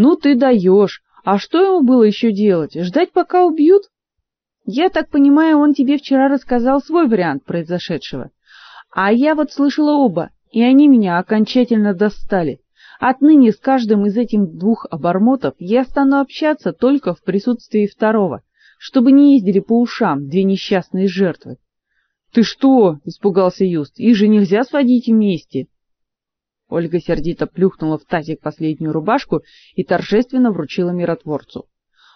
Ну ты даешь. А что ему было еще делать? Ждать, пока убьют? Я так понимаю, он тебе вчера рассказал свой вариант произошедшего. А я вот слышала оба, и они меня окончательно достали. Отныне с каждым из этих двух обормотов я стану общаться только в присутствии второго, чтобы не ездили по ушам две несчастные жертвы. Ты что? испугался Юст. Их же нельзя сводить вместе. Ольга сердито плюхнула в тазик последнюю рубашку и торжественно вручила миротворцу.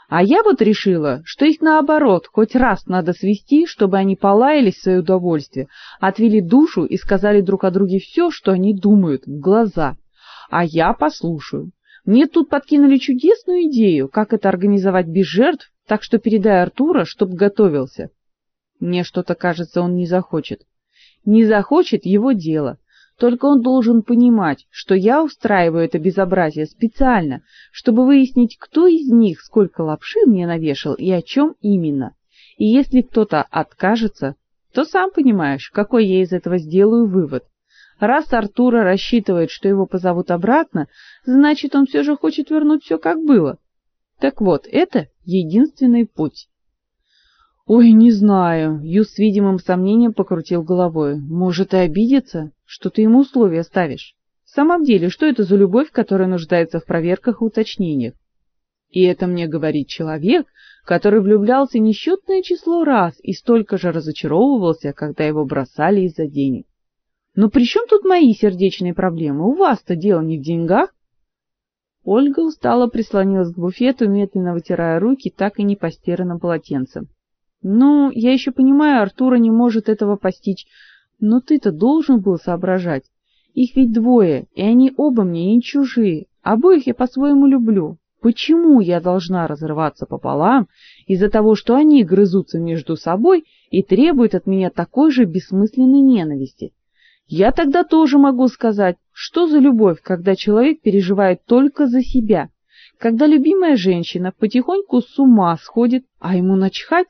А я вот решила, что их наоборот, хоть раз надо свести, чтобы они полаялись в свое удовольствие, отвели душу и сказали друг о друге все, что они думают, в глаза. А я послушаю. Мне тут подкинули чудесную идею, как это организовать без жертв, так что передай Артура, чтоб готовился. Мне что-то кажется, он не захочет. Не захочет его дело. Только он должен понимать, что я устраиваю это безобразие специально, чтобы выяснить, кто из них сколько лапши мне навешал и о чем именно. И если кто-то откажется, то сам понимаешь, какой я из этого сделаю вывод. Раз Артура рассчитывает, что его позовут обратно, значит, он все же хочет вернуть все как было. Так вот, это единственный путь. Ой, не знаю, Ю с видимым сомнением покрутил головой. Может, и обидится? что ты ему условия ставишь. В самом деле, что это за любовь, которая нуждается в проверках и уточнениях? И это мне говорит человек, который влюблялся несчетное число раз и столько же разочаровывался, когда его бросали из-за денег. Но при чем тут мои сердечные проблемы? У вас-то дело не в деньгах. Ольга устало прислонилась к буфету, медленно вытирая руки так и не постиранным полотенцем. Ну, я еще понимаю, Артура не может этого постичь, но ты-то должен был соображать. Их ведь двое, и они оба мне не чужие. Обоих я по-своему люблю. Почему я должна разрываться пополам из-за того, что они грызутся между собой и требуют от меня такой же бессмысленной ненависти? Я тогда тоже могу сказать, что за любовь, когда человек переживает только за себя, когда любимая женщина потихоньку с ума сходит, а ему начхать,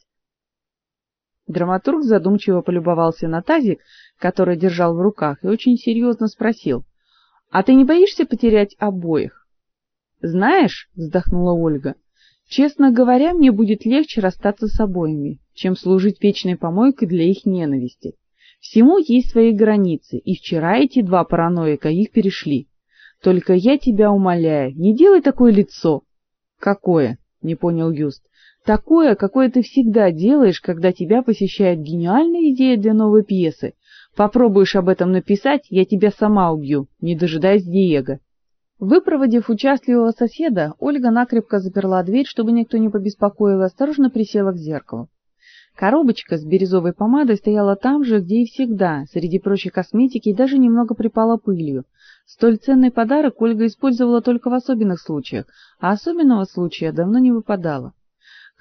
Драматург задумчиво полюбовался на тазик, который держал в руках, и очень серьезно спросил: "А ты не боишься потерять обоих?" "Знаешь", вздохнула Ольга. "Честно говоря, мне будет легче расстаться с обоими, чем служить вечной помойкой для их ненависти. Всему есть свои границы, и вчера эти два параноика их перешли. Только я тебя умоляю, не делай такое лицо". "Какое?" не понял Юст. Такое, какое ты всегда делаешь, когда тебя посещает гениальная идея для новой пьесы. Попробуешь об этом написать, я тебя сама убью, не дожидаясь Диего. Выпроводив участливого соседа, Ольга накрепко заперла дверь, чтобы никто не побеспокоил, и осторожно присела к зеркалу. Коробочка с бирюзовой помадой стояла там же, где и всегда, среди прочей косметики, и даже немного припала пылью. Столь ценный подарок Ольга использовала только в особенных случаях, а особенного случая давно не выпадало.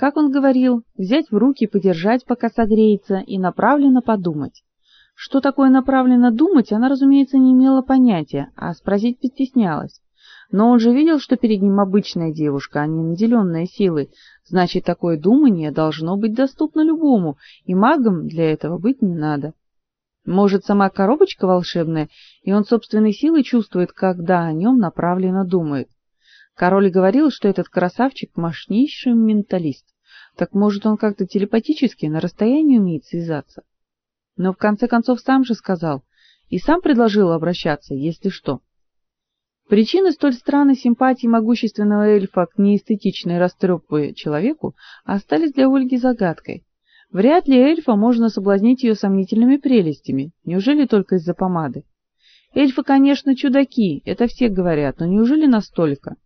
Как он говорил, взять в руки, подержать, пока согреется, и направленно подумать. Что такое направленно думать, она, разумеется, не имела понятия, а спросить постеснялась. Но он же видел, что перед ним обычная девушка, а не наделенная силой. Значит, такое думание должно быть доступно любому, и магом для этого быть не надо. Может, сама коробочка волшебная, и он собственной силой чувствует, когда о нем направленно думает. Король говорил, что этот красавчик мощнейший менталист. Так может, он как-то телепатически на расстоянии умеет связаться? Но в конце концов сам же сказал и сам предложил обращаться, если что. Причины столь странной симпатии могущественного эльфа к неэстетичной растрепке человеку остались для Ольги загадкой. Вряд ли эльфа можно соблазнить ее сомнительными прелестями. Неужели только из-за помады? Эльфы, конечно, чудаки, это все говорят, но неужели настолько?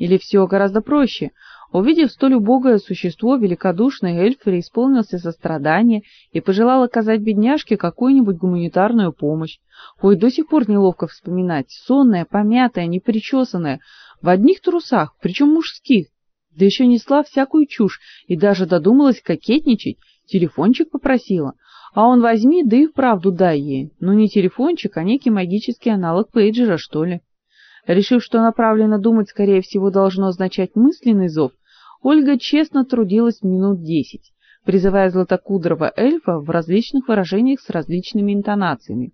Или все гораздо проще? Увидев столь убогое существо, великодушный эльф преисполнился сострадания и пожелал оказать бедняжке какую-нибудь гуманитарную помощь. Ой, до сих пор неловко вспоминать, сонная, помятая, непричесанная, в одних трусах, причем мужских, да еще несла всякую чушь и даже додумалась кокетничать, телефончик попросила. А он возьми, да и вправду дай ей. Ну не телефончик, а некий магический аналог пейджера, что ли. Решив, что направленно думать, скорее всего, должно означать мысленный зов, Ольга честно трудилась минут десять, призывая златокудрого эльфа в различных выражениях с различными интонациями.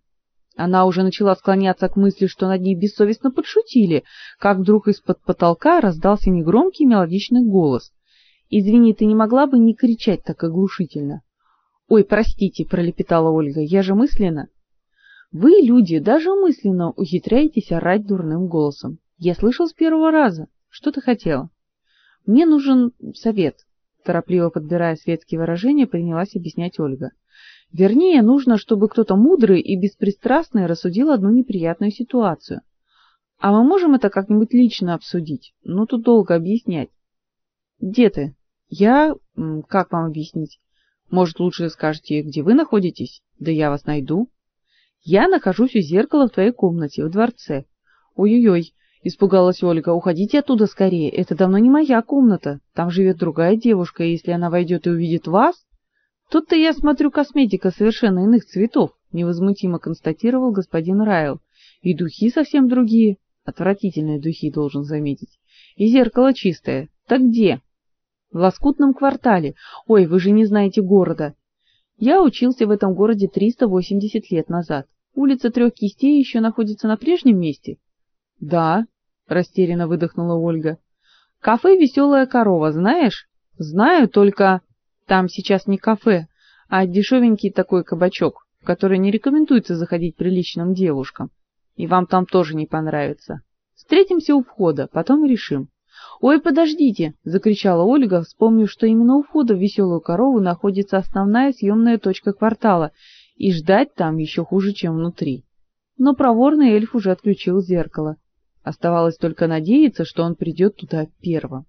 Она уже начала склоняться к мысли, что над ней бессовестно подшутили, как вдруг из-под потолка раздался негромкий мелодичный голос. Извини, ты не могла бы не кричать так оглушительно? Ой, простите, пролепетала Ольга. Я же мысленно. Вы, люди, даже мысленно ухитряетесь орать дурным голосом. Я слышал с первого раза. Что ты хотела? Мне нужен совет, торопливо подбирая светские выражения, принялась объяснять Ольга. Вернее, нужно, чтобы кто-то мудрый и беспристрастный рассудил одну неприятную ситуацию. А мы можем это как-нибудь лично обсудить? Ну, тут долго объяснять. Где ты? Я... Как вам объяснить? Может, лучше скажете, где вы находитесь? Да я вас найду. Я нахожусь у зеркала в твоей комнате, в дворце. Ой-ой-ой, испугалась Ольга. Уходите оттуда скорее. Это давно не моя комната. Там живет другая девушка, и если она войдет и увидит вас... Тут-то я смотрю косметика совершенно иных цветов, невозмутимо констатировал господин Райл. И духи совсем другие. Отвратительные духи, должен заметить. И зеркало чистое. Так где? В лоскутном квартале. Ой, вы же не знаете города. Я учился в этом городе 380 лет назад. Улица Трех Кистей еще находится на прежнем месте? Да, растерянно выдохнула Ольга. Кафе Веселая корова, знаешь? Знаю, только там сейчас не кафе, а дешевенький такой кабачок, в который не рекомендуется заходить приличным девушкам. И вам там тоже не понравится. Встретимся у входа, потом решим. Ой, подождите, закричала Ольга, вспомнив, что именно у входа в Веселую корову находится основная съемная точка квартала, и ждать там еще хуже, чем внутри. Но проворный эльф уже отключил зеркало. Оставалось только надеяться, что он придет туда первым.